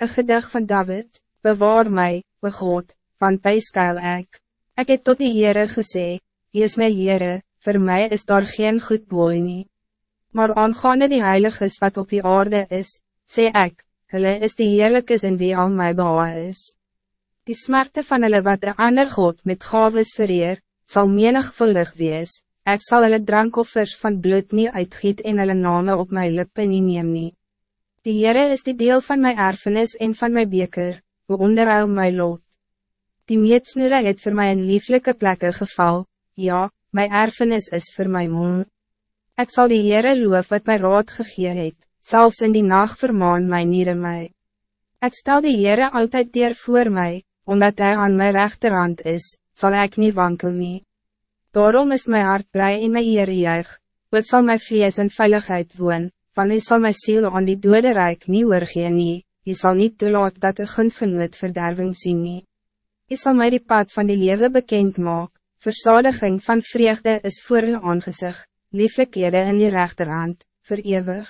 Een gedig van David, bewaar mij, o God, want bij skuil ek. Ek het tot die Heere gesê, Hy is my Heere, voor mij is daar geen goed boy nie. Maar aangaande die heiliges wat op die aarde is, sê ek, hulle is die heerlikes in wie al my behaal is. Die smerte van hulle wat een ander God met gaves vereer, zal menigvuldig wees, ek sal hulle drankoffers van bloed niet uitgiet en hulle name op my lippe nie neem nie. Die Heere is die deel van mijn erfenis en van mijn beker, hoe onderhou my lot. Die meetsnoere het voor mij een lieflijke plekke geval, ja, mijn erfenis is voor my moon. Ik zal die Heere loof wat my raad gegee het, zelfs in die nacht vermaan my niere my. Ik stel die Heere altijd dier voor mij, omdat hij aan mijn rechterhand is, zal ik niet wankel nie. Daarom is mijn hart blij in mijn Heere juig, ook zal mijn vlees in veiligheid woon, van hy sal my siel aan die dode rijk nie oorgee nie, hy sal niet toelaat dat de gunsgenoot verderving sien nie. Hy sal my die pad van die lewe bekend maak, verzadiging van vreugde is voor hulle aangezicht, lieflikhede in die rechterhand, verewig.